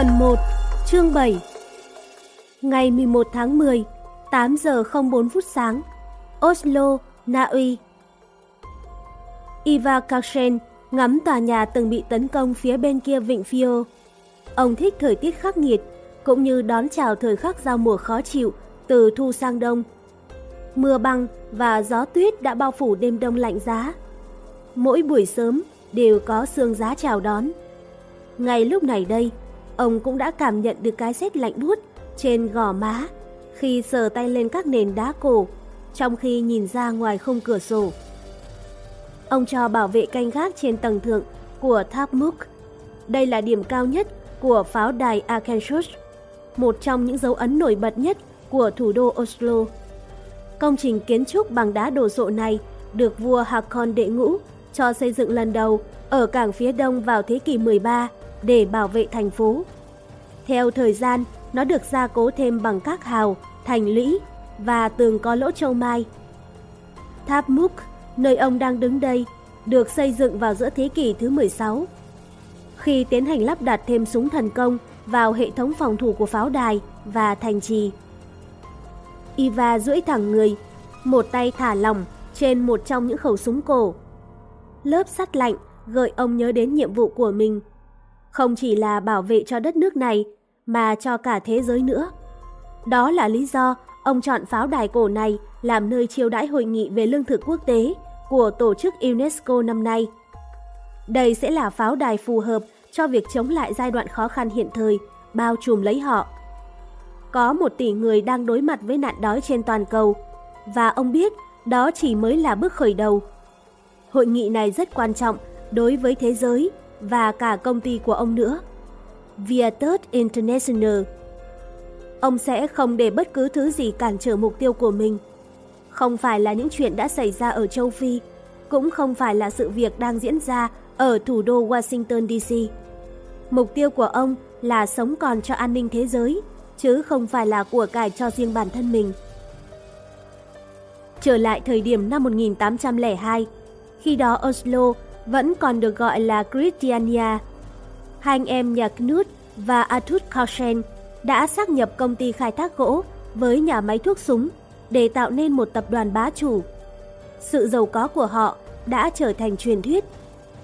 Phần 1, chương 7 Ngày 11 tháng 10, 8 giờ 04 phút sáng, Oslo, Na Uy. Iva Karsen ngắm tòa nhà từng bị tấn công phía bên kia vịnh Fio. Ông thích thời tiết khắc nghiệt, cũng như đón chào thời khắc giao mùa khó chịu từ thu sang đông. Mưa băng và gió tuyết đã bao phủ đêm đông lạnh giá. Mỗi buổi sớm đều có sương giá chào đón. Ngay lúc này đây, ông cũng đã cảm nhận được cái rét lạnh buốt trên gò má khi sờ tay lên các nền đá cổ, trong khi nhìn ra ngoài khung cửa sổ. Ông cho bảo vệ canh gác trên tầng thượng của tháp Mook. Đây là điểm cao nhất của pháo đài Arkansas, một trong những dấu ấn nổi bật nhất của thủ đô Oslo. Công trình kiến trúc bằng đá đồ sộ này được vua Hakon đệ ngũ cho xây dựng lần đầu ở cảng phía đông vào thế kỷ 13 để bảo vệ thành phố. Theo thời gian, nó được gia cố thêm bằng các hào, thành lũy và tường có lỗ châu mai. Tháp Múc, nơi ông đang đứng đây, được xây dựng vào giữa thế kỷ thứ 16. Khi tiến hành lắp đặt thêm súng thần công vào hệ thống phòng thủ của pháo đài và thành trì. Iva duỗi thẳng người, một tay thả lỏng trên một trong những khẩu súng cổ. Lớp sắt lạnh gợi ông nhớ đến nhiệm vụ của mình. Không chỉ là bảo vệ cho đất nước này, mà cho cả thế giới nữa. Đó là lý do ông chọn pháo đài cổ này làm nơi chiêu đãi hội nghị về lương thực quốc tế của tổ chức UNESCO năm nay. Đây sẽ là pháo đài phù hợp cho việc chống lại giai đoạn khó khăn hiện thời, bao trùm lấy họ. Có một tỷ người đang đối mặt với nạn đói trên toàn cầu, và ông biết đó chỉ mới là bước khởi đầu. Hội nghị này rất quan trọng đối với thế giới và cả công ty của ông nữa. Viatot International. Ông sẽ không để bất cứ thứ gì cản trở mục tiêu của mình. Không phải là những chuyện đã xảy ra ở châu Phi, cũng không phải là sự việc đang diễn ra ở thủ đô Washington DC. Mục tiêu của ông là sống còn cho an ninh thế giới, chứ không phải là của cải cho riêng bản thân mình. Trở lại thời điểm năm 1802, khi đó Oslo vẫn còn được gọi là Christiania. Hai anh em nhà Knut và Arthur Carlsen đã xác nhập công ty khai thác gỗ với nhà máy thuốc súng để tạo nên một tập đoàn bá chủ. Sự giàu có của họ đã trở thành truyền thuyết,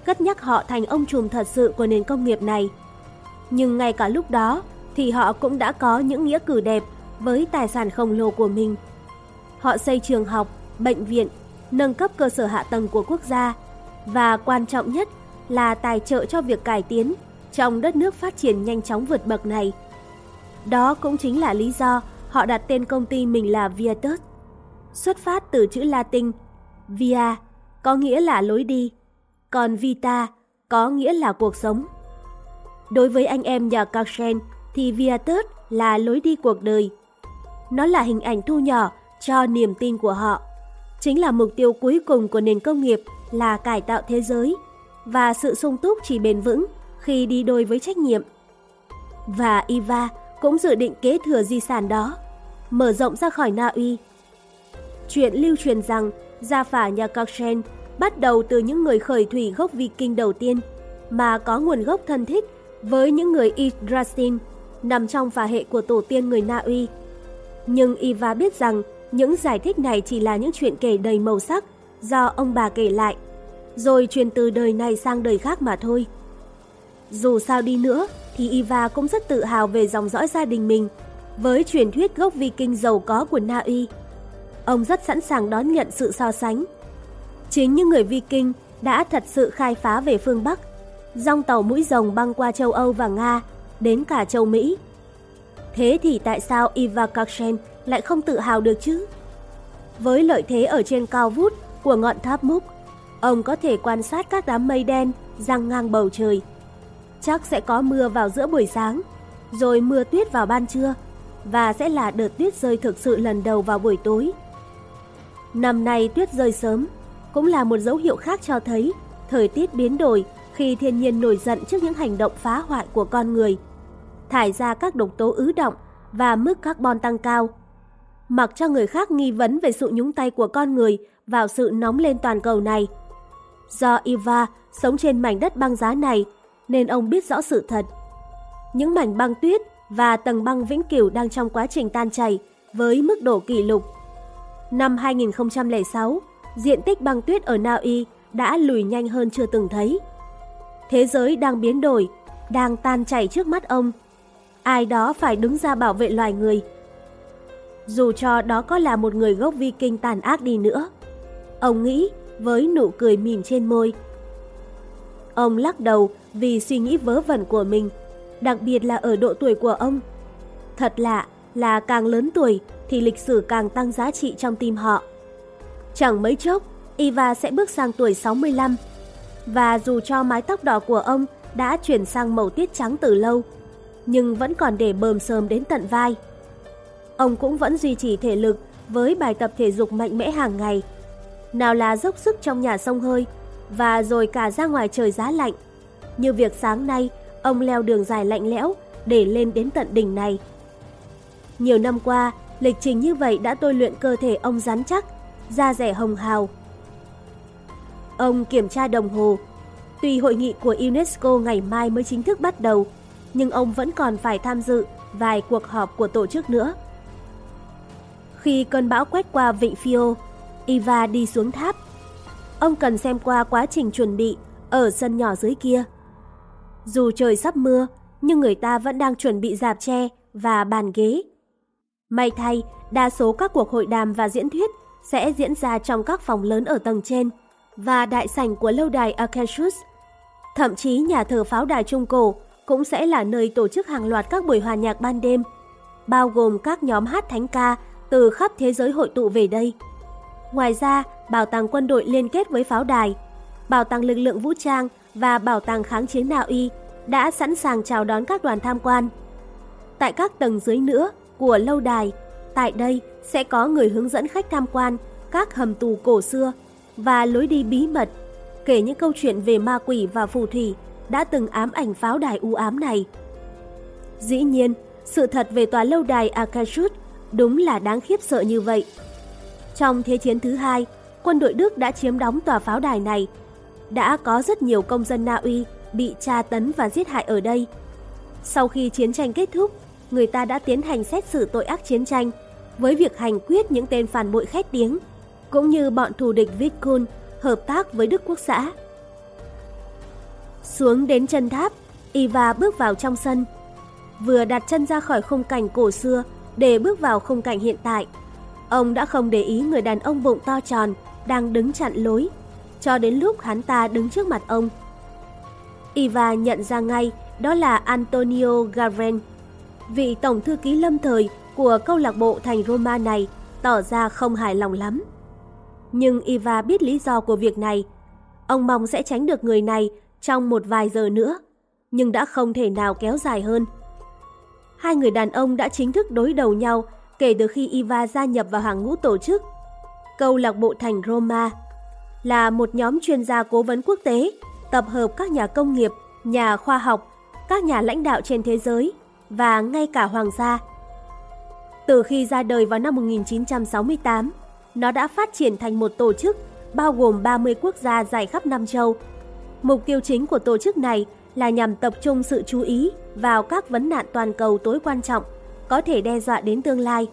cất nhắc họ thành ông trùm thật sự của nền công nghiệp này. Nhưng ngay cả lúc đó thì họ cũng đã có những nghĩa cử đẹp với tài sản khổng lồ của mình. Họ xây trường học, bệnh viện, nâng cấp cơ sở hạ tầng của quốc gia và quan trọng nhất là tài trợ cho việc cải tiến trong đất nước phát triển nhanh chóng vượt bậc này. Đó cũng chính là lý do họ đặt tên công ty mình là Viatus, xuất phát từ chữ Latin Via có nghĩa là lối đi, còn Vita có nghĩa là cuộc sống. Đối với anh em nhà Carsen thì Viatus là lối đi cuộc đời. Nó là hình ảnh thu nhỏ cho niềm tin của họ. Chính là mục tiêu cuối cùng của nền công nghiệp là cải tạo thế giới và sự sung túc chỉ bền vững khi đi đôi với trách nhiệm. Và Iva cũng dự định kế thừa di sản đó, mở rộng ra khỏi Na Uy. Chuyện lưu truyền rằng gia phả nhà Karsen bắt đầu từ những người khởi thủy gốc Viking đầu tiên mà có nguồn gốc thân thích với những người Yggdrasil nằm trong phả hệ của tổ tiên người Na Uy. Nhưng Iva biết rằng những giải thích này chỉ là những chuyện kể đầy màu sắc do ông bà kể lại, rồi truyền từ đời này sang đời khác mà thôi. Dù sao đi nữa thì Iva cũng rất tự hào về dòng dõi gia đình mình với truyền thuyết gốc Viking giàu có của Na Uy. Ông rất sẵn sàng đón nhận sự so sánh. Chính những người Viking đã thật sự khai phá về phương Bắc, dòng tàu mũi rồng băng qua châu Âu và Nga, đến cả châu Mỹ. Thế thì tại sao Iva Karsen lại không tự hào được chứ? Với lợi thế ở trên cao vút của ngọn tháp múc, ông có thể quan sát các đám mây đen răng ngang bầu trời chắc sẽ có mưa vào giữa buổi sáng, rồi mưa tuyết vào ban trưa, và sẽ là đợt tuyết rơi thực sự lần đầu vào buổi tối. Năm nay tuyết rơi sớm, cũng là một dấu hiệu khác cho thấy thời tiết biến đổi khi thiên nhiên nổi giận trước những hành động phá hoại của con người, thải ra các độc tố ứ động và mức carbon tăng cao. Mặc cho người khác nghi vấn về sự nhúng tay của con người vào sự nóng lên toàn cầu này. Do Iva sống trên mảnh đất băng giá này nên ông biết rõ sự thật. những mảnh băng tuyết và tầng băng vĩnh cửu đang trong quá trình tan chảy với mức độ kỷ lục. Năm 2006, diện tích băng tuyết ở Na Uy đã lùi nhanh hơn chưa từng thấy. Thế giới đang biến đổi, đang tan chảy trước mắt ông. Ai đó phải đứng ra bảo vệ loài người. Dù cho đó có là một người gốc Viking tàn ác đi nữa. Ông nghĩ với nụ cười mỉm trên môi. Ông lắc đầu vì suy nghĩ vớ vẩn của mình, đặc biệt là ở độ tuổi của ông. Thật lạ là càng lớn tuổi thì lịch sử càng tăng giá trị trong tim họ. Chẳng mấy chốc, Iva sẽ bước sang tuổi 65. Và dù cho mái tóc đỏ của ông đã chuyển sang màu tiết trắng từ lâu, nhưng vẫn còn để bờm sờm đến tận vai. Ông cũng vẫn duy trì thể lực với bài tập thể dục mạnh mẽ hàng ngày. Nào là dốc sức trong nhà sông hơi và rồi cả ra ngoài trời giá lạnh. Như việc sáng nay, ông leo đường dài lạnh lẽo để lên đến tận đỉnh này. Nhiều năm qua, lịch trình như vậy đã tôi luyện cơ thể ông rắn chắc, da rẻ hồng hào. Ông kiểm tra đồng hồ. Tuy hội nghị của UNESCO ngày mai mới chính thức bắt đầu, nhưng ông vẫn còn phải tham dự vài cuộc họp của tổ chức nữa. Khi cơn bão quét qua vịnh Phio, Iva đi xuống tháp. Ông cần xem qua quá trình chuẩn bị ở sân nhỏ dưới kia. Dù trời sắp mưa, nhưng người ta vẫn đang chuẩn bị dạp tre và bàn ghế. May thay, đa số các cuộc hội đàm và diễn thuyết sẽ diễn ra trong các phòng lớn ở tầng trên và đại sảnh của lâu đài Acacius. Thậm chí nhà thờ pháo đài Trung Cổ cũng sẽ là nơi tổ chức hàng loạt các buổi hòa nhạc ban đêm, bao gồm các nhóm hát thánh ca từ khắp thế giới hội tụ về đây. Ngoài ra, Bảo tàng quân đội liên kết với pháo đài, Bảo tàng lực lượng vũ trang và Bảo tàng kháng chiến Na Uy đã sẵn sàng chào đón các đoàn tham quan. Tại các tầng dưới nữa của lâu đài, tại đây sẽ có người hướng dẫn khách tham quan các hầm tù cổ xưa và lối đi bí mật, kể những câu chuyện về ma quỷ và phù thủy đã từng ám ảnh pháo đài u ám này. Dĩ nhiên, sự thật về tòa lâu đài Akashut đúng là đáng khiếp sợ như vậy. Trong Thế chiến thứ hai, quân đội Đức đã chiếm đóng tòa pháo đài này. Đã có rất nhiều công dân Na Uy bị tra tấn và giết hại ở đây. Sau khi chiến tranh kết thúc, người ta đã tiến hành xét xử tội ác chiến tranh với việc hành quyết những tên phản bội khét tiếng, cũng như bọn thù địch Vitkun hợp tác với Đức Quốc xã. Xuống đến chân tháp, Iva bước vào trong sân. Vừa đặt chân ra khỏi khung cảnh cổ xưa để bước vào khung cảnh hiện tại, ông đã không để ý người đàn ông bụng to tròn đang đứng chặn lối, cho đến lúc hắn ta đứng trước mặt ông. Iva nhận ra ngay đó là Antonio Gavren, vị tổng thư ký lâm thời của câu lạc bộ thành Roma này tỏ ra không hài lòng lắm. Nhưng Iva biết lý do của việc này. Ông mong sẽ tránh được người này trong một vài giờ nữa, nhưng đã không thể nào kéo dài hơn. Hai người đàn ông đã chính thức đối đầu nhau kể từ khi Iva gia nhập vào hàng ngũ tổ chức. Câu lạc bộ thành Roma là một nhóm chuyên gia cố vấn quốc tế, tập hợp các nhà công nghiệp, nhà khoa học, các nhà lãnh đạo trên thế giới và ngay cả hoàng gia. Từ khi ra đời vào năm 1968, nó đã phát triển thành một tổ chức bao gồm 30 quốc gia dài khắp năm châu. Mục tiêu chính của tổ chức này là nhằm tập trung sự chú ý vào các vấn nạn toàn cầu tối quan trọng có thể đe dọa đến tương lai.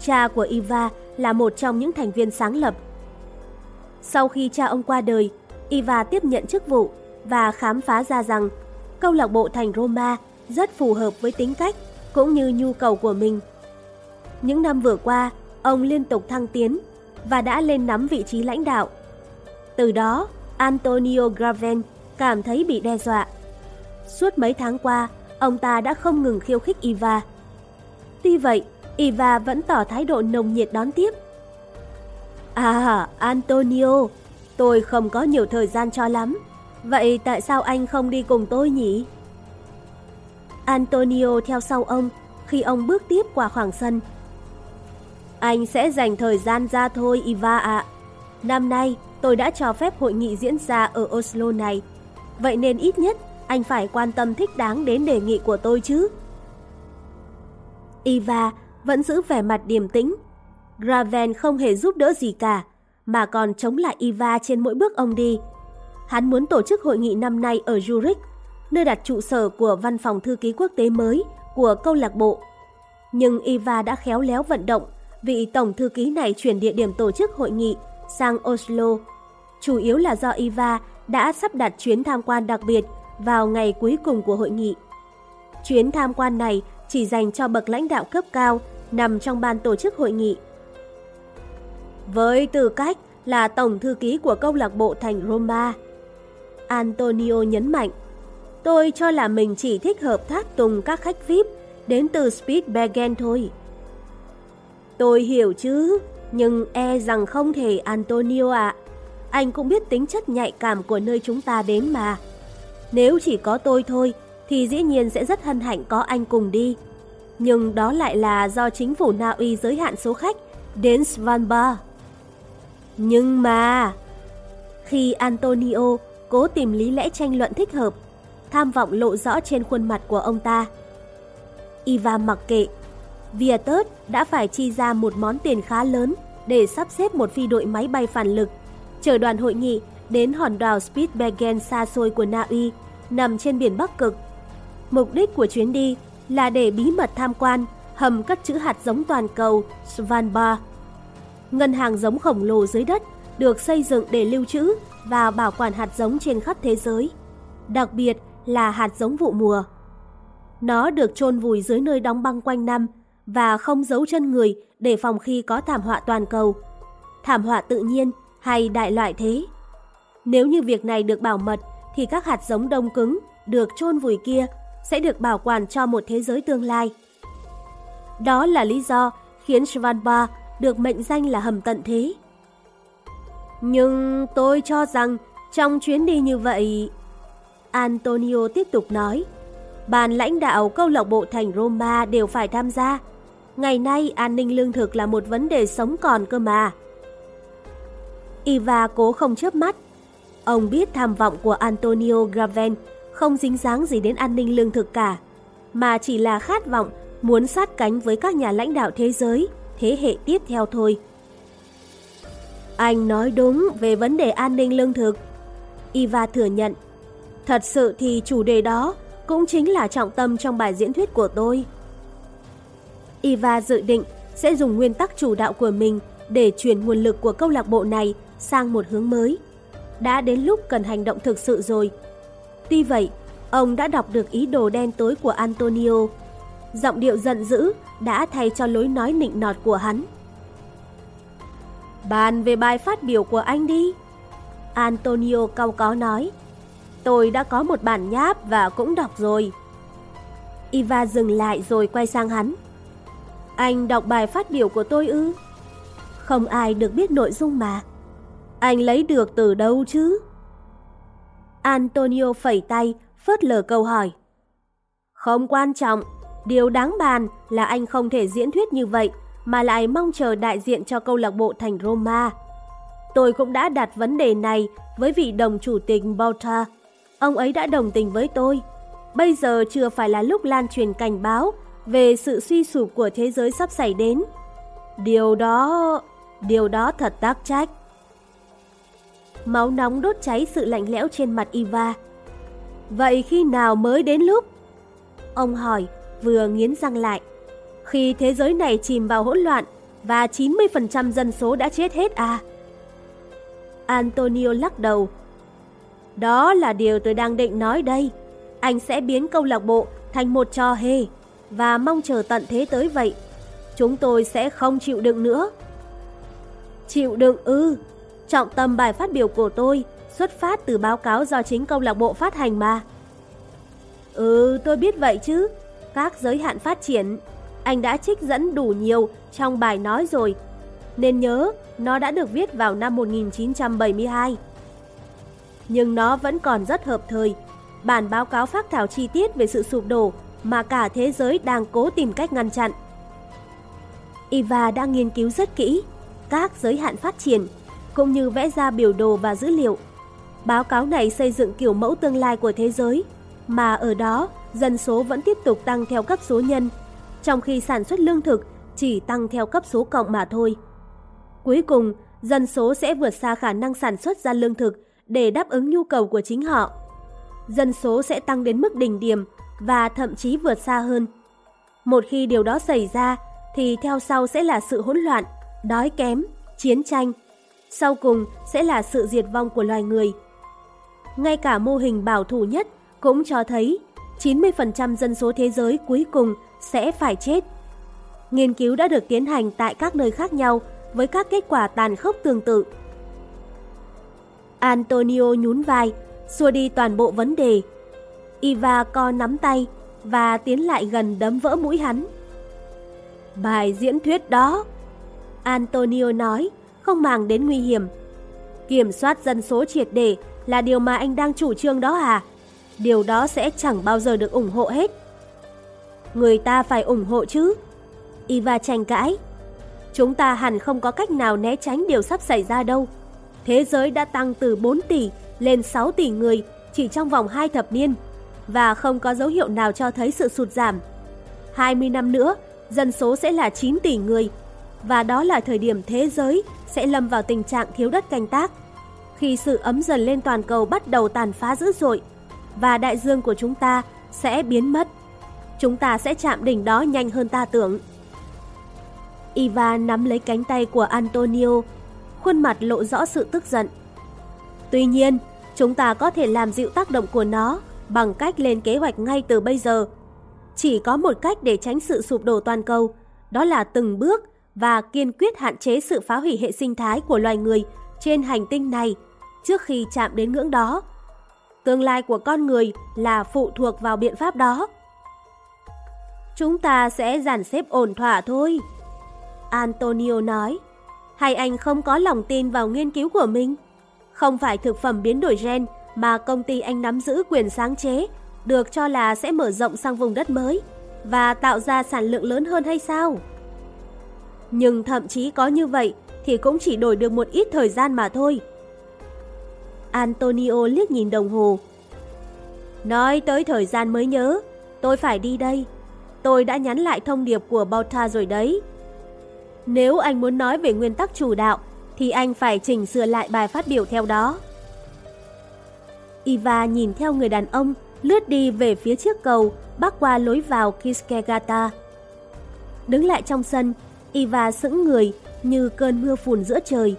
Cha của Iva là một trong những thành viên sáng lập. Sau khi cha ông qua đời, Iva tiếp nhận chức vụ và khám phá ra rằng câu lạc bộ thành Roma rất phù hợp với tính cách cũng như nhu cầu của mình. Những năm vừa qua, ông liên tục thăng tiến và đã lên nắm vị trí lãnh đạo. Từ đó, Antonio Graven cảm thấy bị đe dọa. Suốt mấy tháng qua, ông ta đã không ngừng khiêu khích Iva. Tuy vậy, Iva vẫn tỏ thái độ nồng nhiệt đón tiếp. À, Antonio, tôi không có nhiều thời gian cho lắm. Vậy tại sao anh không đi cùng tôi nhỉ? Antonio theo sau ông khi ông bước tiếp qua khoảng sân. Anh sẽ dành thời gian ra thôi Iva ạ. Năm nay tôi đã cho phép hội nghị diễn ra ở Oslo này. Vậy nên ít nhất anh phải quan tâm thích đáng đến đề nghị của tôi chứ. Iva vẫn giữ vẻ mặt điềm tĩnh. Graven không hề giúp đỡ gì cả, mà còn chống lại Iva trên mỗi bước ông đi. Hắn muốn tổ chức hội nghị năm nay ở Zurich nơi đặt trụ sở của văn phòng thư ký quốc tế mới của câu lạc bộ. Nhưng Iva đã khéo léo vận động vị tổng thư ký này chuyển địa điểm tổ chức hội nghị sang Oslo. Chủ yếu là do Iva đã sắp đặt chuyến tham quan đặc biệt vào ngày cuối cùng của hội nghị. Chuyến tham quan này chỉ dành cho bậc lãnh đạo cấp cao nằm trong ban tổ chức hội nghị. Với tư cách là tổng thư ký của câu lạc bộ thành Roma, Antonio nhấn mạnh, tôi cho là mình chỉ thích hợp tác tùng các khách VIP đến từ Spitsbergen thôi. Tôi hiểu chứ, nhưng e rằng không thể Antonio ạ. Anh cũng biết tính chất nhạy cảm của nơi chúng ta đến mà. Nếu chỉ có tôi thôi, thì dĩ nhiên sẽ rất hân hạnh có anh cùng đi. Nhưng đó lại là do chính phủ Na Uy giới hạn số khách đến Svalbard. Nhưng mà... Khi Antonio cố tìm lý lẽ tranh luận thích hợp, tham vọng lộ rõ trên khuôn mặt của ông ta. Iva mặc kệ. Viatus đã phải chi ra một món tiền khá lớn để sắp xếp một phi đội máy bay phản lực, chở đoàn hội nghị đến hòn đảo Spitsbergen xa xôi của Na Uy, nằm trên biển Bắc Cực. Mục đích của chuyến đi là để bí mật tham quan hầm cất trữ hạt giống toàn cầu Svalbard. Ngân hàng giống khổng lồ dưới đất được xây dựng để lưu trữ và bảo quản hạt giống trên khắp thế giới, đặc biệt là hạt giống vụ mùa. Nó được chôn vùi dưới nơi đóng băng quanh năm và không giấu chân người để phòng khi có thảm họa toàn cầu, thảm họa tự nhiên hay đại loại thế. Nếu như việc này được bảo mật thì các hạt giống đông cứng được chôn vùi kia sẽ được bảo quản cho một thế giới tương lai. Đó là lý do khiến Svalbard được mệnh danh là hầm tận thế. Nhưng tôi cho rằng trong chuyến đi như vậy, Antonio tiếp tục nói, bàn lãnh đạo câu lạc bộ thành Roma đều phải tham gia. Ngày nay an ninh lương thực là một vấn đề sống còn cơ mà. Iva cố không chớp mắt. Ông biết tham vọng của Antonio Graven không dính dáng gì đến an ninh lương thực cả, mà chỉ là khát vọng muốn sát cánh với các nhà lãnh đạo thế giới, thế hệ tiếp theo thôi. Anh nói đúng về vấn đề an ninh lương thực. Iva thừa nhận. Thật sự thì chủ đề đó cũng chính là trọng tâm trong bài diễn thuyết của tôi. Iva dự định sẽ dùng nguyên tắc chủ đạo của mình để chuyển nguồn lực của câu lạc bộ này sang một hướng mới. Đã đến lúc cần hành động thực sự rồi. Tuy vậy, ông đã đọc được ý đồ đen tối của Antonio. Giọng điệu giận dữ đã thay cho lối nói nịnh nọt của hắn. Bàn về bài phát biểu của anh đi. Antonio cau có nói. Tôi đã có một bản nháp và cũng đọc rồi. Iva dừng lại rồi quay sang hắn. Anh đọc bài phát biểu của tôi ư? Không ai được biết nội dung mà. Anh lấy được từ đâu chứ? Antonio phẩy tay, phớt lờ câu hỏi. Không quan trọng, điều đáng bàn là anh không thể diễn thuyết như vậy mà lại mong chờ đại diện cho câu lạc bộ thành Roma. Tôi cũng đã đặt vấn đề này với vị đồng chủ tịch Bauta. Ông ấy đã đồng tình với tôi. Bây giờ chưa phải là lúc lan truyền cảnh báo về sự suy sụp của thế giới sắp xảy đến. Điều đó... điều đó thật tác trách. Máu nóng đốt cháy sự lạnh lẽo trên mặt Iva. Vậy khi nào mới đến lúc? Ông hỏi, vừa nghiến răng lại. Khi thế giới này chìm vào hỗn loạn và 90% dân số đã chết hết à? Antonio lắc đầu. Đó là điều tôi đang định nói đây. Anh sẽ biến câu lạc bộ thành một trò hề và mong chờ tận thế tới vậy. Chúng tôi sẽ không chịu đựng nữa. Chịu đựng ư? Trọng tâm bài phát biểu của tôi xuất phát từ báo cáo do chính câu lạc bộ phát hành mà. Ừ, tôi biết vậy chứ. Các giới hạn phát triển, anh đã trích dẫn đủ nhiều trong bài nói rồi. Nên nhớ, nó đã được viết vào năm 1972. Nhưng nó vẫn còn rất hợp thời. Bản báo cáo phát thảo chi tiết về sự sụp đổ mà cả thế giới đang cố tìm cách ngăn chặn. Iva đã nghiên cứu rất kỹ các giới hạn phát triển cũng như vẽ ra biểu đồ và dữ liệu. Báo cáo này xây dựng kiểu mẫu tương lai của thế giới, mà ở đó dân số vẫn tiếp tục tăng theo cấp số nhân, trong khi sản xuất lương thực chỉ tăng theo cấp số cộng mà thôi. Cuối cùng, dân số sẽ vượt xa khả năng sản xuất ra lương thực để đáp ứng nhu cầu của chính họ. dân số sẽ tăng đến mức đỉnh điểm và thậm chí vượt xa hơn. Một khi điều đó xảy ra thì theo sau sẽ là sự hỗn loạn, đói kém, chiến tranh. Sau cùng sẽ là sự diệt vong của loài người. Ngay cả mô hình bảo thủ nhất cũng cho thấy 90% dân số thế giới cuối cùng sẽ phải chết. Nghiên cứu đã được tiến hành tại các nơi khác nhau với các kết quả tàn khốc tương tự. Antonio nhún vai, xua đi toàn bộ vấn đề. Iva co nắm tay và tiến lại gần đấm vỡ mũi hắn. Bài diễn thuyết đó, Antonio nói, không màng đến nguy hiểm. Kiểm soát dân số triệt để là điều mà anh đang chủ trương đó à? Điều đó sẽ chẳng bao giờ được ủng hộ hết. Người ta phải ủng hộ chứ. Iva tranh cãi. Chúng ta hẳn không có cách nào né tránh điều sắp xảy ra đâu. Thế giới đã tăng từ 4 tỷ lên 6 tỷ người chỉ trong vòng 2 thập niên và không có dấu hiệu nào cho thấy sự sụt giảm. 20 năm nữa, dân số sẽ là 9 tỷ người và đó là thời điểm thế giới sẽ lâm vào tình trạng thiếu đất canh tác. Khi sự ấm dần lên toàn cầu bắt đầu tàn phá dữ dội và đại dương của chúng ta sẽ biến mất. Chúng ta sẽ chạm đỉnh đó nhanh hơn ta tưởng. Iva nắm lấy cánh tay của Antonio, khuôn mặt lộ rõ sự tức giận. Tuy nhiên, chúng ta có thể làm dịu tác động của nó bằng cách lên kế hoạch ngay từ bây giờ. Chỉ có một cách để tránh sự sụp đổ toàn cầu, đó là từng bước và kiên quyết hạn chế sự phá hủy hệ sinh thái của loài người trên hành tinh này trước khi chạm đến ngưỡng đó. Tương lai của con người là phụ thuộc vào biện pháp đó. Chúng ta sẽ dàn xếp ổn thỏa thôi. Antonio nói. Hay anh không có lòng tin vào nghiên cứu của mình? Không phải thực phẩm biến đổi gen mà công ty anh nắm giữ quyền sáng chế, được cho là sẽ mở rộng sang vùng đất mới và tạo ra sản lượng lớn hơn hay sao? Nhưng thậm chí có như vậy thì cũng chỉ đổi được một ít thời gian mà thôi. Antonio liếc nhìn đồng hồ. Nói tới thời gian mới nhớ, tôi phải đi đây. Tôi đã nhắn lại thông điệp của Bauta rồi đấy. Nếu anh muốn nói về nguyên tắc chủ đạo, thì anh phải chỉnh sửa lại bài phát biểu theo đó. Iva nhìn theo người đàn ông lướt đi về phía trước cầu, bắc qua lối vào Kiskegata. Đứng lại trong sân, Iva sững người như cơn mưa phùn giữa trời.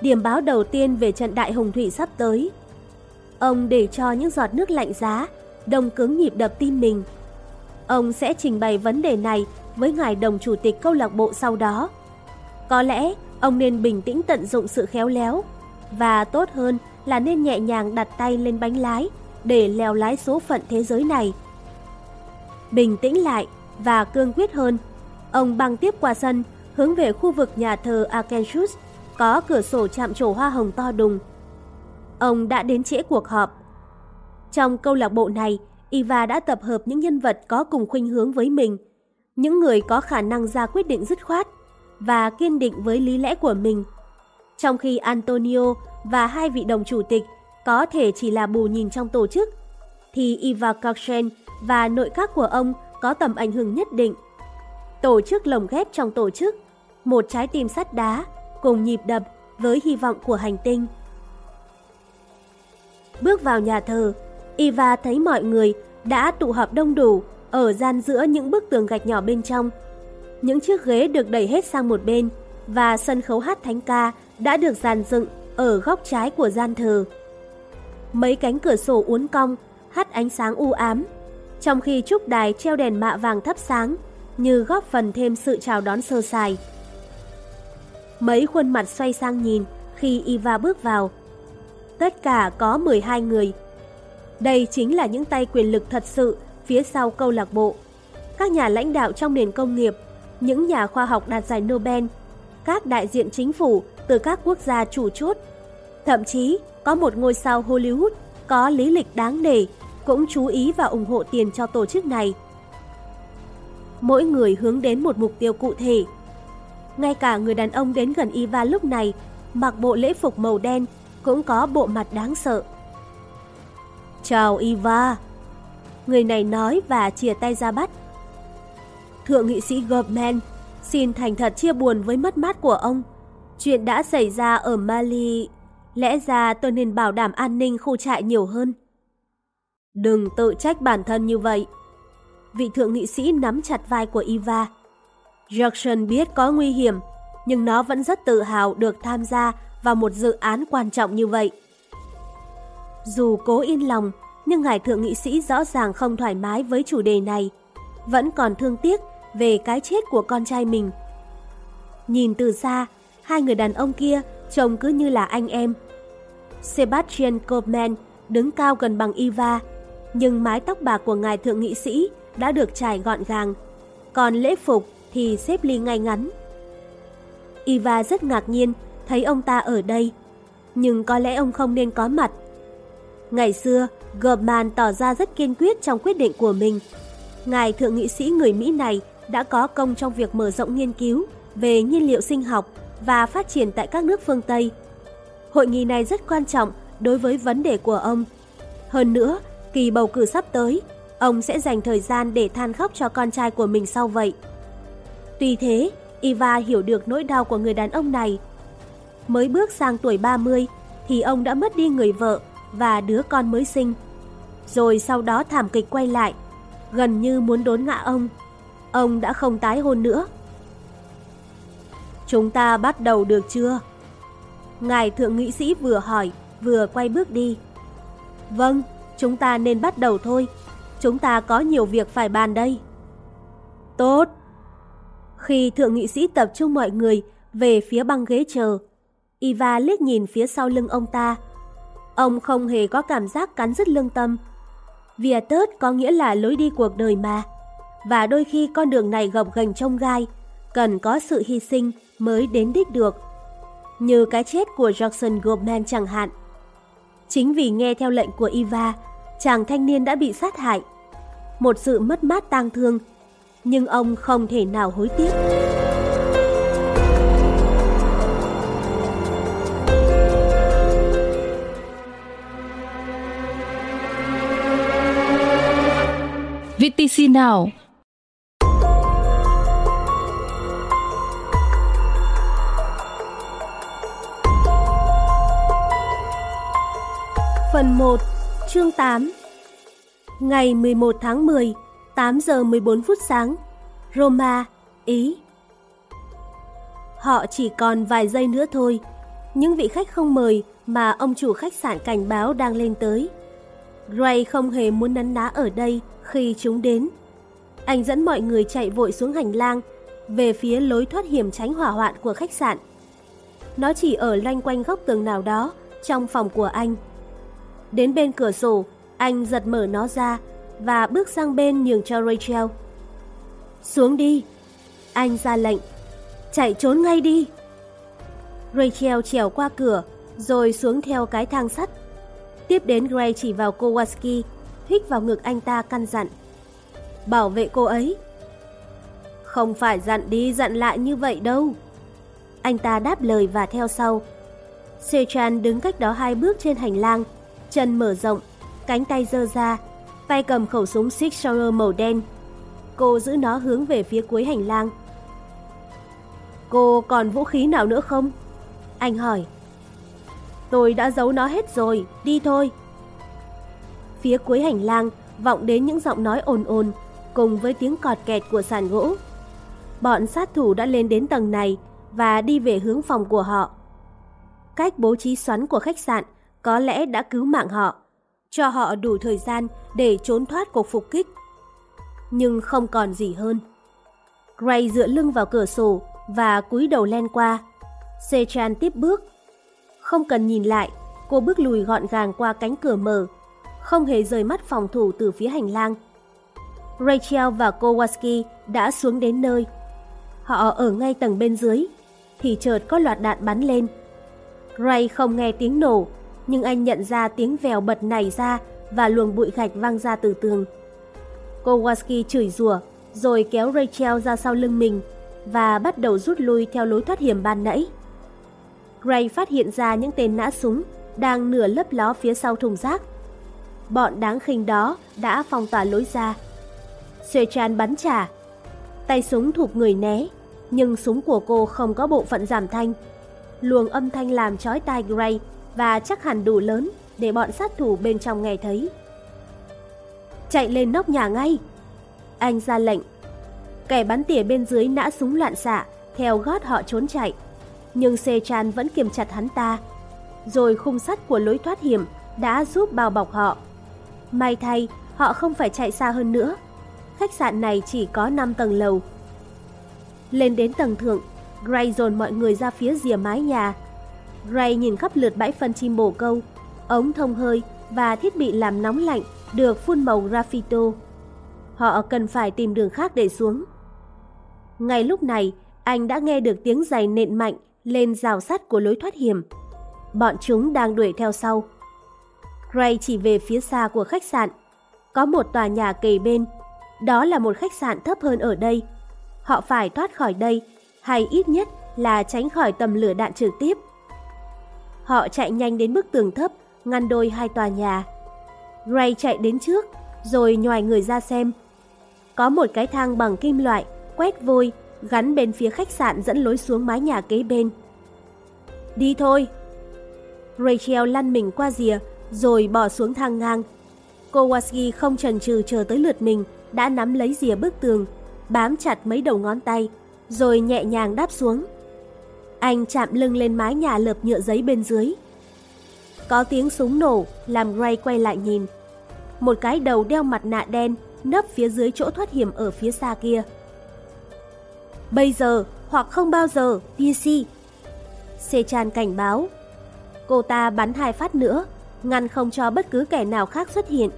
Điểm báo đầu tiên về trận đại hồng thủy sắp tới. Ông để cho những giọt nước lạnh giá, đông cứng nhịp đập tim mình. Ông sẽ trình bày vấn đề này với ngài đồng chủ tịch câu lạc bộ sau đó. Có lẽ ông nên bình tĩnh tận dụng sự khéo léo và tốt hơn là nên nhẹ nhàng đặt tay lên bánh lái để leo lái số phận thế giới này. Bình tĩnh lại và cương quyết hơn, ông băng tiếp qua sân hướng về khu vực nhà thờ Akenshus có cửa sổ chạm trổ hoa hồng to đùng. Ông đã đến trễ cuộc họp. Trong câu lạc bộ này, Iva đã tập hợp những nhân vật có cùng khuynh hướng với mình, những người có khả năng ra quyết định dứt khoát và kiên định với lý lẽ của mình. Trong khi Antonio và hai vị đồng chủ tịch có thể chỉ là bù nhìn trong tổ chức, thì Iva Karchen và nội các của ông có tầm ảnh hưởng nhất định. Tổ chức lồng ghép trong tổ chức, một trái tim sắt đá cùng nhịp đập với hy vọng của hành tinh. Bước vào nhà thờ, Iva thấy mọi người đã tụ họp đông đủ ở gian giữa những bức tường gạch nhỏ bên trong. Những chiếc ghế được đẩy hết sang một bên và sân khấu hát thánh ca đã được dàn dựng ở góc trái của gian thờ. Mấy cánh cửa sổ uốn cong, hắt ánh sáng u ám, trong khi trúc đài treo đèn mạ vàng thắp sáng, như góp phần thêm sự chào đón sơ sài. Mấy khuôn mặt xoay sang nhìn khi Iva bước vào. Tất cả có 12 người. Đây chính là những tay quyền lực thật sự phía sau câu lạc bộ. Các nhà lãnh đạo trong nền công nghiệp, những nhà khoa học đạt giải Nobel, các đại diện chính phủ từ các quốc gia chủ chốt. Thậm chí có một ngôi sao Hollywood có lý lịch đáng nể cũng chú ý và ủng hộ tiền cho tổ chức này. Mỗi người hướng đến một mục tiêu cụ thể. Ngay cả người đàn ông đến gần Iva lúc này mặc bộ lễ phục màu đen cũng có bộ mặt đáng sợ. Chào Iva. Người này nói và chia tay ra bắt. Thượng nghị sĩ Goldman xin thành thật chia buồn với mất mát của ông. Chuyện đã xảy ra ở Mali, lẽ ra tôi nên bảo đảm an ninh khu trại nhiều hơn. Đừng tự trách bản thân như vậy. Vị thượng nghị sĩ nắm chặt vai của Eva. Jackson biết có nguy hiểm, nhưng nó vẫn rất tự hào được tham gia vào một dự án quan trọng như vậy. Dù cố yên lòng, nhưng ngài thượng nghị sĩ rõ ràng không thoải mái với chủ đề này, vẫn còn thương tiếc về cái chết của con trai mình. Nhìn từ xa, hai người đàn ông kia trông cứ như là anh em. Sebastian Kopman đứng cao gần bằng Eva, nhưng mái tóc bạc của ngài thượng nghị sĩ đã được trải gọn gàng, còn lễ phục thì xếp ly ngay ngắn. Iva rất ngạc nhiên thấy ông ta ở đây, nhưng có lẽ ông không nên có mặt. Ngày xưa, Gorman tỏ ra rất kiên quyết trong quyết định của mình. Ngài thượng nghị sĩ người Mỹ này đã có công trong việc mở rộng nghiên cứu về nhiên liệu sinh học và phát triển tại các nước phương Tây. Hội nghị này rất quan trọng đối với vấn đề của ông. Hơn nữa, kỳ bầu cử sắp tới, ông sẽ dành thời gian để than khóc cho con trai của mình sau vậy. Tuy thế, Iva hiểu được nỗi đau của người đàn ông này. Mới bước sang tuổi 30 thì ông đã mất đi người vợ và đứa con mới sinh. Rồi sau đó thảm kịch quay lại, gần như muốn đốn ngã ông. Ông đã không tái hôn nữa. Chúng ta bắt đầu được chưa? Ngài thượng nghị sĩ vừa hỏi, vừa quay bước đi. Vâng, chúng ta nên bắt đầu thôi. Chúng ta có nhiều việc phải bàn đây. Tốt. Khi thượng nghị sĩ tập trung mọi người về phía băng ghế chờ, Iva liếc nhìn phía sau lưng ông ta. Ông không hề có cảm giác cắn rứt lương tâm. Viatus có nghĩa là lối đi cuộc đời mà. Và đôi khi con đường này gập ghềnh trông gai, cần có sự hy sinh mới đến đích được. Như cái chết của Jackson Goldman chẳng hạn. Chính vì nghe theo lệnh của Iva, chàng thanh niên đã bị sát hại. Một sự mất mát tang thương, nhưng ông không thể nào hối tiếc. VTC nào Phần 1, chương 8 Ngày 11 tháng 10, 8 giờ 14 phút sáng, Roma, Ý Họ chỉ còn vài giây nữa thôi, những vị khách không mời mà ông chủ khách sạn cảnh báo đang lên tới. Gray không hề muốn nấn ná ở đây khi chúng đến. Anh dẫn mọi người chạy vội xuống hành lang, về phía lối thoát hiểm tránh hỏa hoạn của khách sạn. Nó chỉ ở loanh quanh góc tường nào đó trong phòng của anh. Đến bên cửa sổ, anh giật mở nó ra và bước sang bên nhường cho Rachel. Xuống đi. Anh ra lệnh. Chạy trốn ngay đi. Rachel trèo qua cửa, rồi xuống theo cái thang sắt. Tiếp đến Gray chỉ vào Kowalski, hít vào ngực anh ta căn dặn. Bảo vệ cô ấy. Không phải dặn đi dặn lại như vậy đâu. Anh ta đáp lời và theo sau. Sechan đứng cách đó hai bước trên hành lang, chân mở rộng, cánh tay giơ ra, tay cầm khẩu súng Six Sauer màu đen. Cô giữ nó hướng về phía cuối hành lang. Cô còn vũ khí nào nữa không? Anh hỏi. Tôi đã giấu nó hết rồi, đi thôi. Phía cuối hành lang vọng đến những giọng nói ồn ồn cùng với tiếng cọt kẹt của sàn gỗ. Bọn sát thủ đã lên đến tầng này và đi về hướng phòng của họ. Cách bố trí xoắn của khách sạn có lẽ đã cứu mạng họ, cho họ đủ thời gian để trốn thoát cuộc phục kích. Nhưng không còn gì hơn. Gray dựa lưng vào cửa sổ và cúi đầu len qua. Sechan tiếp bước. Không cần nhìn lại, cô bước lùi gọn gàng qua cánh cửa mở, không hề rời mắt phòng thủ từ phía hành lang. Rachel và Kowalski đã xuống đến nơi. Họ ở ngay tầng bên dưới, thì chợt có loạt đạn bắn lên. Ray không nghe tiếng nổ nhưng anh nhận ra tiếng vèo bật nảy ra và luồng bụi gạch văng ra từ tường. Kowalski chửi rủa rồi kéo Rachel ra sau lưng mình và bắt đầu rút lui theo lối thoát hiểm ban nãy. Gray phát hiện ra những tên nã súng đang nửa lấp ló phía sau thùng rác. Bọn đáng khinh đó đã phong tỏa lối ra. Sechan bắn trả. Tay súng thụp người né, nhưng súng của cô không có bộ phận giảm thanh. Luồng âm thanh làm chói tai Gray và chắc hẳn đủ lớn để bọn sát thủ bên trong nghe thấy. chạy lên nóc nhà ngay. Anh ra lệnh. Kẻ bắn tỉa bên dưới nã súng loạn xạ, theo gót họ trốn chạy. Nhưng Sê Chan vẫn kiềm chặt hắn ta. Rồi khung sắt của lối thoát hiểm đã giúp bao bọc họ. May thay, họ không phải chạy xa hơn nữa. Khách sạn này chỉ có 5 tầng lầu. Lên đến tầng thượng, Gray dồn mọi người ra phía rìa mái nhà. Ray nhìn khắp lượt bãi phân chim bồ câu, ống thông hơi và thiết bị làm nóng lạnh được phun màu graffito. Họ cần phải tìm đường khác để xuống. Ngay lúc này, anh đã nghe được tiếng giày nện mạnh lên rào sắt của lối thoát hiểm. Bọn chúng đang đuổi theo sau. Gray chỉ về phía xa của khách sạn. Có một tòa nhà kề bên. Đó là một khách sạn thấp hơn ở đây. Họ phải thoát khỏi đây, hay ít nhất là tránh khỏi tầm lửa đạn trực tiếp. Họ chạy nhanh đến bức tường thấp, ngăn đôi hai tòa nhà. Gray chạy đến trước, rồi nhòi người ra xem. Có một cái thang bằng kim loại, quét vôi, gắn bên phía khách sạn dẫn lối xuống mái nhà kế bên. Đi thôi! Rachel lăn mình qua rìa, rồi bỏ xuống thang ngang. Kowalski không chần chừ chờ tới lượt mình, đã nắm lấy rìa bức tường, bám chặt mấy đầu ngón tay, rồi nhẹ nhàng đáp xuống. Anh chạm lưng lên mái nhà lợp nhựa giấy bên dưới. Có tiếng súng nổ, làm Gray quay lại nhìn. Một cái đầu đeo mặt nạ đen nấp phía dưới chỗ thoát hiểm ở phía xa kia. Bây giờ hoặc không bao giờ, DC. Sechan cảnh báo. Cô ta bắn hai phát nữa, ngăn không cho bất cứ kẻ nào khác xuất hiện.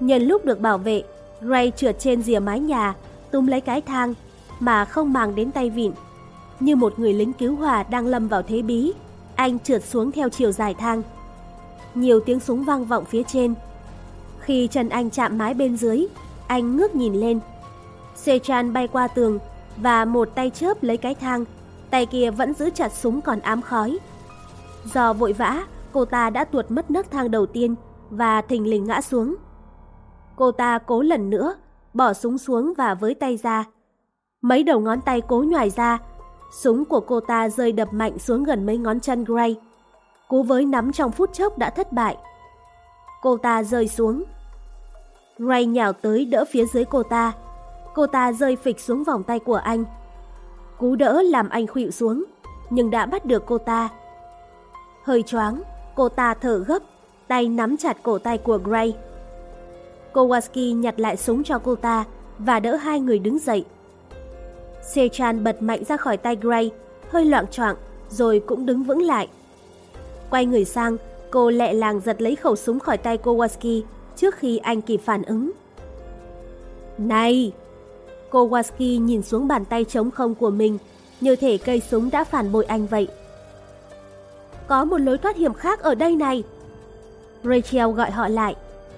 Nhân lúc được bảo vệ, Ray trượt trên rìa mái nhà, túm lấy cái thang, mà không màng đến tay vịn. Như một người lính cứu hỏa đang lâm vào thế bí, anh trượt xuống theo chiều dài thang. Nhiều tiếng súng vang vọng phía trên. Khi chân anh chạm mái bên dưới, anh ngước nhìn lên. Sechan bay qua tường và một tay chớp lấy cái thang, tay kia vẫn giữ chặt súng còn ám khói. Do vội vã, cô ta đã tuột mất nấc thang đầu tiên và thình lình ngã xuống. Cô ta cố lần nữa, bỏ súng xuống và với tay ra. Mấy đầu ngón tay cố nhòi ra, súng của cô ta rơi đập mạnh xuống gần mấy ngón chân Gray. Cú với nắm trong phút chốc đã thất bại. Cô ta rơi xuống. Gray nhào tới đỡ phía dưới cô ta. Cô ta rơi phịch xuống vòng tay của anh. Cú đỡ làm anh khuỵu xuống, nhưng đã bắt được cô ta. Hơi choáng, cô ta thở gấp, tay nắm chặt cổ tay của Gray. Kowalski nhặt lại súng cho cô ta và đỡ hai người đứng dậy. Sechan bật mạnh ra khỏi tay Gray, hơi loạn choạng rồi cũng đứng vững lại. Quay người sang, cô lẹ làng giật lấy khẩu súng khỏi tay Kowalski trước khi anh kịp phản ứng. Này! Kowalski nhìn xuống bàn tay trống không của mình, như thể cây súng đã phản bội anh vậy. Có một lối thoát hiểm khác ở đây này. Rachel gọi họ lại.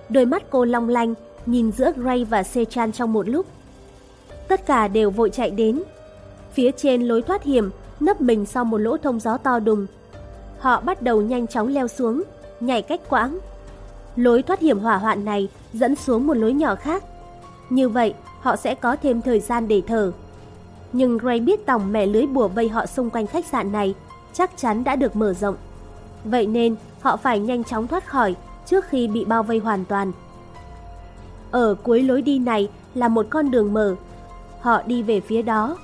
Đôi mắt cô long lanh, nhìn giữa Gray và Sechan trong một lúc. Tất cả đều vội chạy đến. Phía trên lối thoát hiểm, nấp mình sau một lỗ thông gió to đùng. Họ bắt đầu nhanh chóng leo xuống, nhảy cách quãng. Lối thoát hiểm hỏa hoạn này dẫn xuống một lối nhỏ khác. Như vậy, họ sẽ có thêm thời gian để thở. Nhưng Gray biết tòng mẹ lưới bùa vây họ xung quanh khách sạn này chắc chắn đã được mở rộng. Vậy nên họ phải nhanh chóng thoát khỏi trước khi bị bao vây hoàn toàn. Ở cuối lối đi này là một con đường mở. Họ đi về phía đó.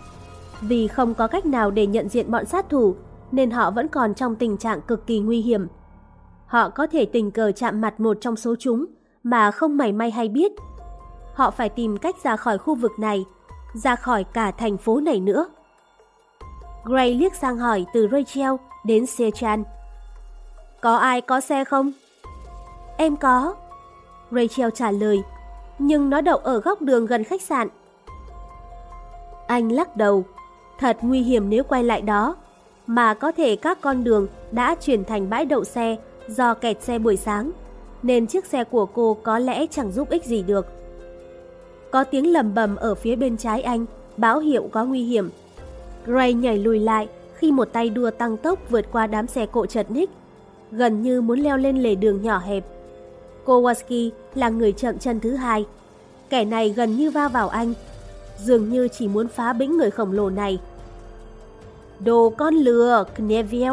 Vì không có cách nào để nhận diện bọn sát thủ nên họ vẫn còn trong tình trạng cực kỳ nguy hiểm. Họ có thể tình cờ chạm mặt một trong số chúng mà không mảy may hay biết. Họ phải tìm cách ra khỏi khu vực này, ra khỏi cả thành phố này nữa. Gray liếc sang hỏi từ Rachel đến Sechan. Có ai có xe không? Em có. Rachel trả lời, nhưng nó đậu ở góc đường gần khách sạn. Anh lắc đầu, thật nguy hiểm nếu quay lại đó, mà có thể các con đường đã chuyển thành bãi đậu xe do kẹt xe buổi sáng, nên chiếc xe của cô có lẽ chẳng giúp ích gì được. Có tiếng lầm bầm ở phía bên trái anh, báo hiệu có nguy hiểm. Gray nhảy lùi lại khi một tay đua tăng tốc vượt qua đám xe cộ chật ních, gần như muốn leo lên lề đường nhỏ hẹp. Kowalski là người chậm chân thứ hai. Kẻ này gần như va vào anh, dường như chỉ muốn phá bĩnh người khổng lồ này. Đồ con lừa, Kneviel!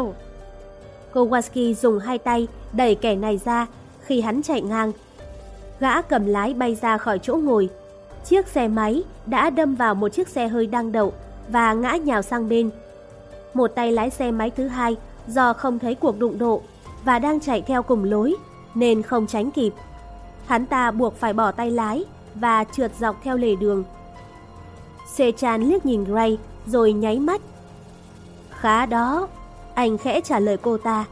Kowalski dùng hai tay đẩy kẻ này ra khi hắn chạy ngang. Gã cầm lái bay ra khỏi chỗ ngồi. Chiếc xe máy đã đâm vào một chiếc xe hơi đang đậu và ngã nhào sang bên. Một tay lái xe máy thứ hai do không thấy cuộc đụng độ và đang chạy theo cùng lối nên không tránh kịp. Hắn ta buộc phải bỏ tay lái và trượt dọc theo lề đường. Sechan liếc nhìn Gray rồi nháy mắt. Khá đó, anh khẽ trả lời cô ta.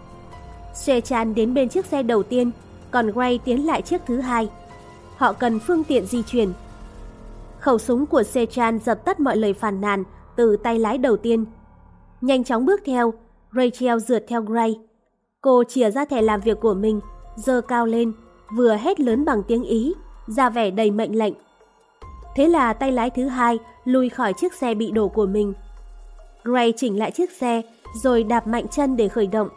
Sechan đến bên chiếc xe đầu tiên, còn Gray tiến lại chiếc thứ hai. Họ cần phương tiện di chuyển. Khẩu súng của Sechan dập tắt mọi lời phàn nàn từ tay lái đầu tiên. Nhanh chóng bước theo, Rachel rượt theo Gray. Cô chìa ra thẻ làm việc của mình, giơ cao lên, vừa hét lớn bằng tiếng Ý, ra vẻ đầy mệnh lệnh. Thế là tay lái thứ hai lùi khỏi chiếc xe bị đổ của mình. Gray chỉnh lại chiếc xe, rồi đạp mạnh chân để khởi động.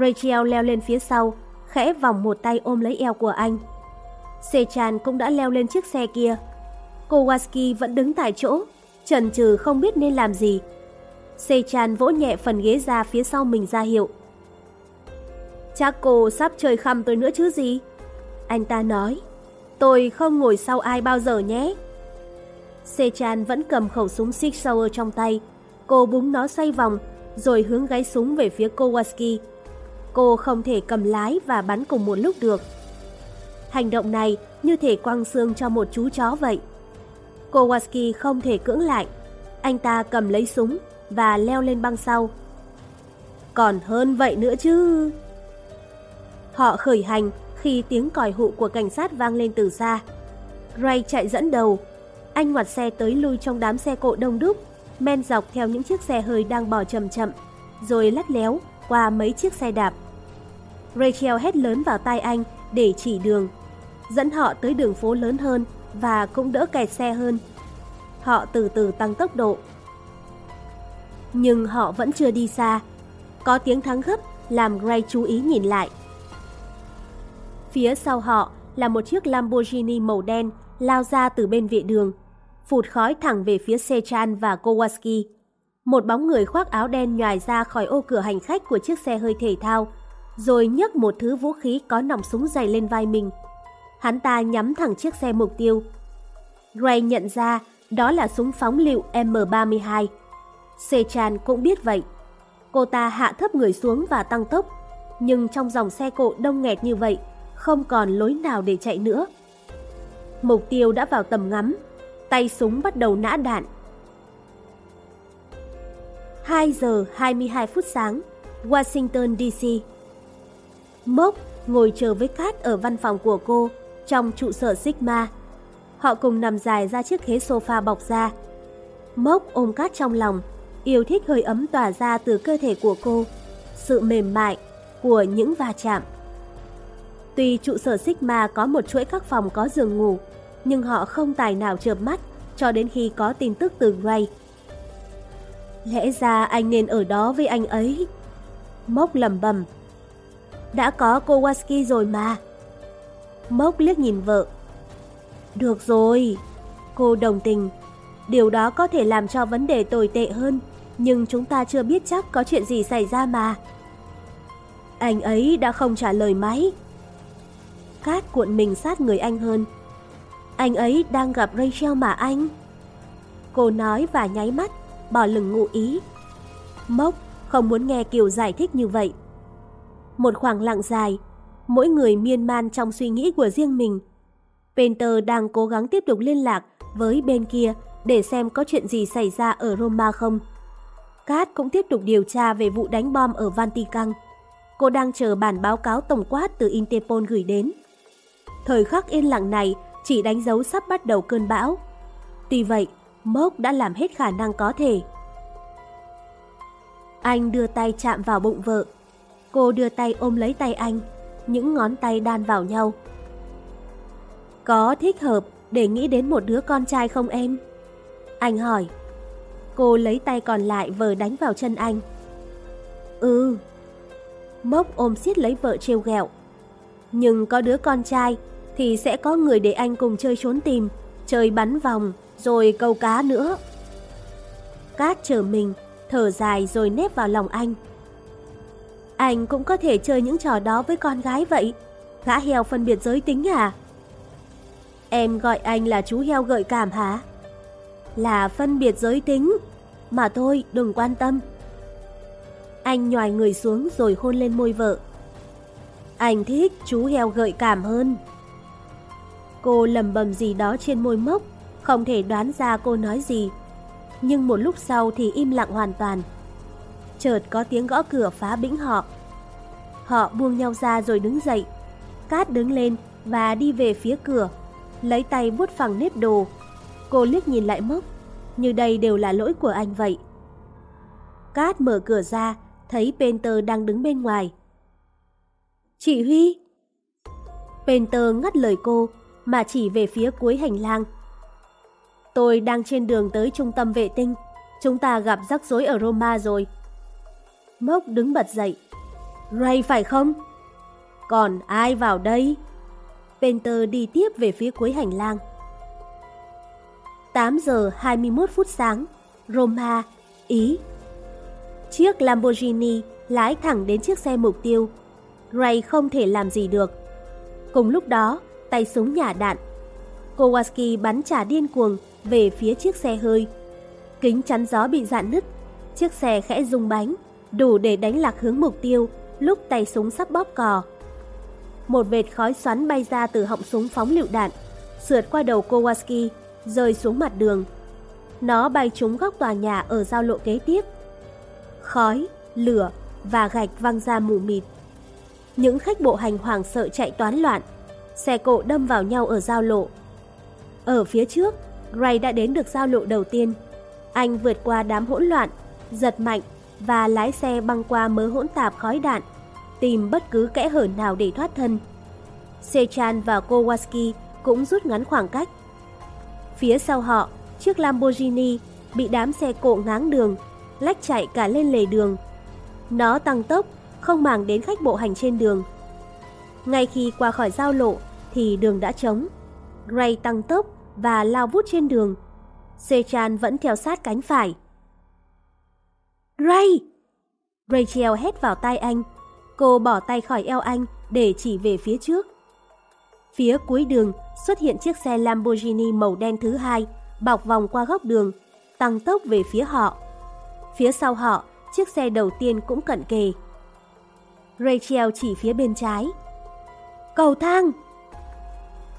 Rachel leo lên phía sau, khẽ vòng một tay ôm lấy eo của anh. Sechan cũng đã leo lên chiếc xe kia. Kowalski vẫn đứng tại chỗ, chần chừ không biết nên làm gì. Sechan vỗ nhẹ phần ghế ra phía sau mình ra hiệu. Chắc cô sắp chơi khăm tôi nữa chứ gì? Anh ta nói, tôi không ngồi sau ai bao giờ nhé. Sechan vẫn cầm khẩu súng Six Sauer trong tay. Cô búng nó xoay vòng, rồi hướng gáy súng về phía Kowalski. Cô không thể cầm lái và bắn cùng một lúc được. Hành động này như thể quăng xương cho một chú chó vậy. Kowalski không thể cưỡng lại. Anh ta cầm lấy súng và leo lên băng sau. Còn hơn vậy nữa chứ. Họ khởi hành khi tiếng còi hụ của cảnh sát vang lên từ xa. Ray chạy dẫn đầu. Anh ngoặt xe tới lui trong đám xe cộ đông đúc, men dọc theo những chiếc xe hơi đang bò chậm chậm, rồi lắt léo qua mấy chiếc xe đạp. Rachel hét lớn vào tai anh để chỉ đường, dẫn họ tới đường phố lớn hơn và cũng đỡ kẹt xe hơn. Họ từ từ tăng tốc độ. Nhưng họ vẫn chưa đi xa. Có tiếng thắng gấp làm Gray chú ý nhìn lại. Phía sau họ là một chiếc Lamborghini màu đen lao ra từ bên vệ đường, phụt khói thẳng về phía Sechan và Kowalski. Một bóng người khoác áo đen nhòi ra khỏi ô cửa hành khách của chiếc xe hơi thể thao, rồi nhấc một thứ vũ khí có nòng súng dày lên vai mình. Hắn ta nhắm thẳng chiếc xe mục tiêu. Gray nhận ra đó là súng phóng lựu M32. Sechan cũng biết vậy. Cô ta hạ thấp người xuống và tăng tốc, nhưng trong dòng xe cộ đông nghẹt như vậy, không còn lối nào để chạy nữa. Mục tiêu đã vào tầm ngắm, tay súng bắt đầu nã đạn. 2 giờ 22 phút sáng, Washington DC. Mốc ngồi chờ với Cát ở văn phòng của cô trong trụ sở Sigma. Họ cùng nằm dài ra chiếc ghế sofa bọc da. Mốc ôm Cát trong lòng, yêu thích hơi ấm tỏa ra từ cơ thể của cô, sự mềm mại của những va chạm. Tuy trụ sở Sigma có một chuỗi các phòng có giường ngủ, nhưng họ không tài nào chợp mắt cho đến khi có tin tức từ Ray. Lẽ ra anh nên ở đó với anh ấy. Mốc lầm bầm. Đã có Kowalski rồi mà. Mốc liếc nhìn vợ. Được rồi. Cô đồng tình. Điều đó có thể làm cho vấn đề tồi tệ hơn, nhưng chúng ta chưa biết chắc có chuyện gì xảy ra mà. Anh ấy đã không trả lời máy. Cát cuộn mình sát người anh hơn. Anh ấy đang gặp Rachel mà anh. Cô nói và nháy mắt, bỏ lửng ngụ ý. Mốc không muốn nghe Kiều giải thích như vậy. Một khoảng lặng dài, mỗi người miên man trong suy nghĩ của riêng mình. Penter đang cố gắng tiếp tục liên lạc với bên kia để xem có chuyện gì xảy ra ở Roma không. Cát cũng tiếp tục điều tra về vụ đánh bom ở Vatican. Cô đang chờ bản báo cáo tổng quát từ Interpol gửi đến. Thời khắc yên lặng này chỉ đánh dấu sắp bắt đầu cơn bão. Tuy vậy, Mốc đã làm hết khả năng có thể. Anh đưa tay chạm vào bụng vợ. Cô đưa tay ôm lấy tay anh, những ngón tay đan vào nhau. Có thích hợp để nghĩ đến một đứa con trai không em? Anh hỏi. Cô lấy tay còn lại vờ đánh vào chân anh. Ừ. Mốc ôm siết lấy vợ trêu ghẹo. Nhưng có đứa con trai thì sẽ có người để anh cùng chơi trốn tìm, chơi bắn vòng, rồi câu cá nữa. Cát chờ mình, thở dài rồi nếp vào lòng anh. Anh cũng có thể chơi những trò đó với con gái vậy. Gã heo phân biệt giới tính à? Em gọi anh là chú heo gợi cảm hả? Là phân biệt giới tính. Mà thôi, đừng quan tâm. Anh nhòi người xuống rồi hôn lên môi vợ. Anh thích chú heo gợi cảm hơn. Cô lầm bầm gì đó trên môi mốc, không thể đoán ra cô nói gì. Nhưng một lúc sau thì im lặng hoàn toàn. Chợt có tiếng gõ cửa phá bĩnh họ. Họ buông nhau ra rồi đứng dậy. Cát đứng lên và đi về phía cửa, lấy tay vuốt phẳng nếp đồ. Cô liếc nhìn lại mốc, như đây đều là lỗi của anh vậy. Cát mở cửa ra, thấy Penter đang đứng bên ngoài. Chị Huy! Penter ngắt lời cô, mà chỉ về phía cuối hành lang. Tôi đang trên đường tới trung tâm vệ tinh. Chúng ta gặp rắc rối ở Roma rồi. Mốc đứng bật dậy. Ray phải không? Còn ai vào đây? Penter đi tiếp về phía cuối hành lang. 8 giờ 21 phút sáng, Roma, Ý. Chiếc Lamborghini lái thẳng đến chiếc xe mục tiêu. Ray không thể làm gì được. Cùng lúc đó, tay súng nhả đạn. Kowalski bắn trả điên cuồng về phía chiếc xe hơi. Kính chắn gió bị dạn nứt, chiếc xe khẽ rung bánh, đủ để đánh lạc hướng mục tiêu lúc tay súng sắp bóp cò. Một vệt khói xoắn bay ra từ họng súng phóng lựu đạn, sượt qua đầu Kowalski, rơi xuống mặt đường. Nó bay trúng góc tòa nhà ở giao lộ kế tiếp. Khói, lửa và gạch văng ra mù mịt. Những khách bộ hành hoảng sợ chạy toán loạn, xe cộ đâm vào nhau ở giao lộ. Ở phía trước, Gray đã đến được giao lộ đầu tiên. Anh vượt qua đám hỗn loạn, giật mạnh và lái xe băng qua mớ hỗn tạp khói đạn, tìm bất cứ kẽ hở nào để thoát thân. Sechan và Kowalski cũng rút ngắn khoảng cách. Phía sau họ, chiếc Lamborghini bị đám xe cộ ngáng đường, lách chạy cả lên lề đường. Nó tăng tốc, không màng đến khách bộ hành trên đường. Ngay khi qua khỏi giao lộ thì đường đã trống. Gray tăng tốc và lao vút trên đường. Sechan vẫn theo sát cánh phải. Ray! Rachel hét vào tai anh. Cô bỏ tay khỏi eo anh để chỉ về phía trước. Phía cuối đường xuất hiện chiếc xe Lamborghini màu đen thứ hai bọc vòng qua góc đường, tăng tốc về phía họ. Phía sau họ, chiếc xe đầu tiên cũng cận kề. Rachel chỉ phía bên trái. Cầu thang!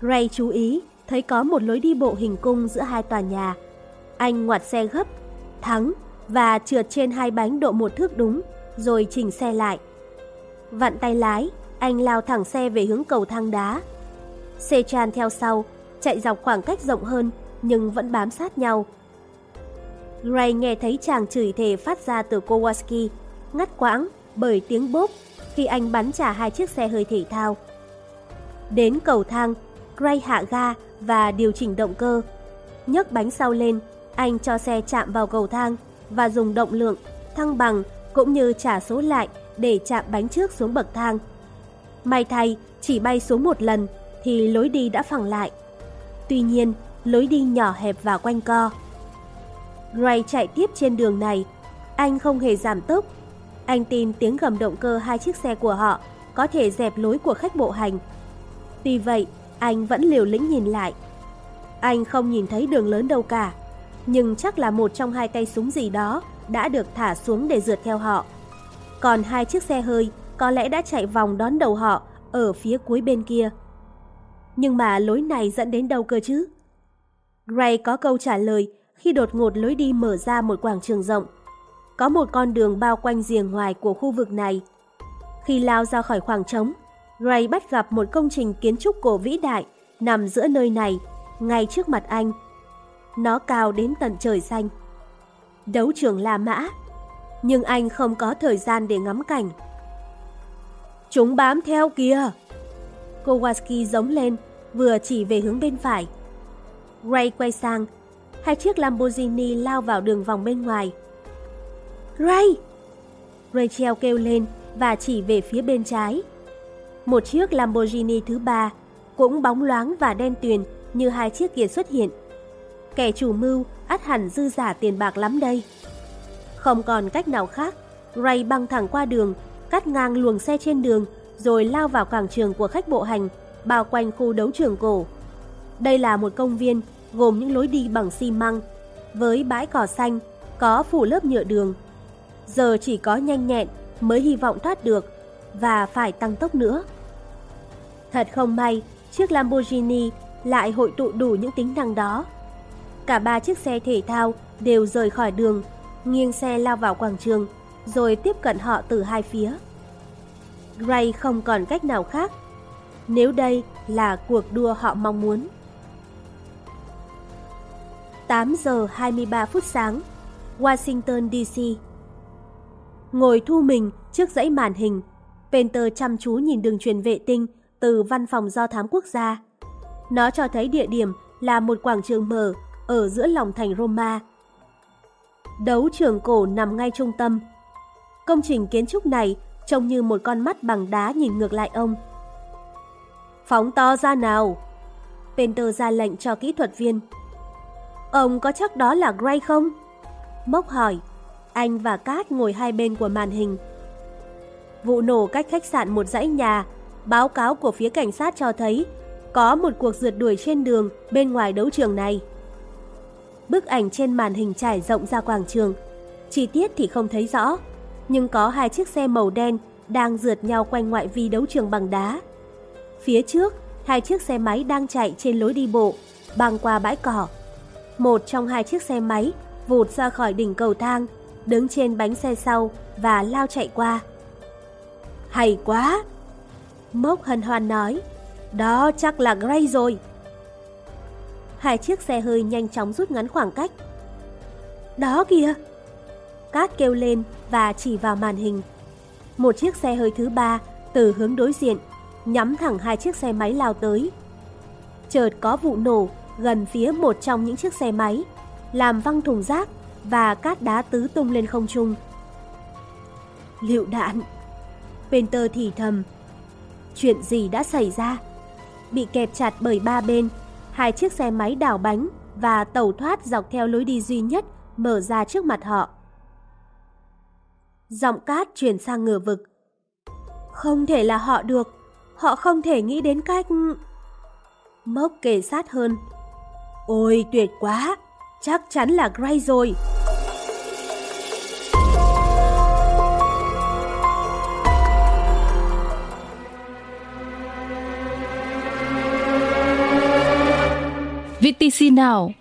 Ray chú ý, thấy có một lối đi bộ hình cung giữa hai tòa nhà. Anh ngoặt xe gấp, thắng và trượt trên hai bánh độ một thước đúng, rồi chỉnh xe lại. Vặn tay lái, anh lao thẳng xe về hướng cầu thang đá. Xe tràn theo sau, chạy dọc khoảng cách rộng hơn nhưng vẫn bám sát nhau. Gray nghe thấy chàng chửi thề phát ra từ Kowalski, ngắt quãng bởi tiếng bốp khi anh bắn trả hai chiếc xe hơi thể thao. Đến cầu thang, Gray hạ ga và điều chỉnh động cơ. nhấc bánh sau lên, anh cho xe chạm vào cầu thang và dùng động lượng, thăng bằng cũng như trả số lại để chạm bánh trước xuống bậc thang. May thay, chỉ bay xuống một lần thì lối đi đã phẳng lại. Tuy nhiên, lối đi nhỏ hẹp và quanh co. Gray chạy tiếp trên đường này, anh không hề giảm tốc. Anh tin tiếng gầm động cơ hai chiếc xe của họ có thể dẹp lối của khách bộ hành. Tuy vậy, anh vẫn liều lĩnh nhìn lại. Anh không nhìn thấy đường lớn đâu cả, nhưng chắc là một trong hai tay súng gì đó đã được thả xuống để rượt theo họ. Còn hai chiếc xe hơi có lẽ đã chạy vòng đón đầu họ ở phía cuối bên kia. Nhưng mà lối này dẫn đến đâu cơ chứ? Gray có câu trả lời khi đột ngột lối đi mở ra một quảng trường rộng. Có một con đường bao quanh rìa ngoài của khu vực này. Khi lao ra khỏi khoảng trống, Ray bắt gặp một công trình kiến trúc cổ vĩ đại nằm giữa nơi này, ngay trước mặt anh. Nó cao đến tận trời xanh. Đấu trường La Mã, nhưng anh không có thời gian để ngắm cảnh. Chúng bám theo kìa! Kowalski giống lên, vừa chỉ về hướng bên phải. Ray quay sang, hai chiếc Lamborghini lao vào đường vòng bên ngoài. Ray! Rachel kêu lên và chỉ về phía bên trái. Một chiếc Lamborghini thứ ba, cũng bóng loáng và đen tuyền như hai chiếc kia xuất hiện. Kẻ chủ mưu ắt hẳn dư giả tiền bạc lắm đây. Không còn cách nào khác, Ray băng thẳng qua đường, cắt ngang luồng xe trên đường, rồi lao vào quảng trường của khách bộ hành, bao quanh khu đấu trường cổ. Đây là một công viên gồm những lối đi bằng xi măng, với bãi cỏ xanh, có phủ lớp nhựa đường. Giờ chỉ có nhanh nhẹn mới hy vọng thoát được và phải tăng tốc nữa. Thật không may, chiếc Lamborghini lại hội tụ đủ những tính năng đó. Cả ba chiếc xe thể thao đều rời khỏi đường, nghiêng xe lao vào quảng trường, rồi tiếp cận họ từ hai phía. Gray không còn cách nào khác, nếu đây là cuộc đua họ mong muốn. 8 giờ 23 phút sáng, Washington DC. Ngồi thu mình trước dãy màn hình, Penter chăm chú nhìn đường truyền vệ tinh từ văn phòng do thám quốc gia. Nó cho thấy địa điểm là một quảng trường mở ở giữa lòng thành Roma. Đấu trường cổ nằm ngay trung tâm. Công trình kiến trúc này trông như một con mắt bằng đá nhìn ngược lại ông. Phóng to ra nào! Penter ra lệnh cho kỹ thuật viên. Ông có chắc đó là Gray không? Mốc hỏi. Anh và Cát ngồi hai bên của màn hình. Vụ nổ cách khách sạn một dãy nhà, báo cáo của phía cảnh sát cho thấy có một cuộc rượt đuổi trên đường bên ngoài đấu trường này. Bức ảnh trên màn hình trải rộng ra quảng trường. Chi tiết thì không thấy rõ, nhưng có hai chiếc xe màu đen đang rượt nhau quanh ngoại vi đấu trường bằng đá. Phía trước, hai chiếc xe máy đang chạy trên lối đi bộ, băng qua bãi cỏ. Một trong hai chiếc xe máy vụt ra khỏi đỉnh cầu thang, đứng trên bánh xe sau và lao chạy qua. Hay quá! Mốc hân hoan nói, đó chắc là Gray rồi. Hai chiếc xe hơi nhanh chóng rút ngắn khoảng cách. Đó kìa! Cát kêu lên và chỉ vào màn hình. Một chiếc xe hơi thứ ba từ hướng đối diện, nhắm thẳng hai chiếc xe máy lao tới. Chợt có vụ nổ gần phía một trong những chiếc xe máy, làm văng thùng rác và cát đá tứ tung lên không trung. Liệu đạn! Penter thì thầm. Chuyện gì đã xảy ra? Bị kẹp chặt bởi ba bên, hai chiếc xe máy đảo bánh và tàu thoát dọc theo lối đi duy nhất mở ra trước mặt họ. Giọng cát chuyển sang ngửa vực. Không thể là họ được, họ không thể nghĩ đến cách... Mốc kề sát hơn. Ôi tuyệt quá, chắc chắn là Gray rồi. VTC Now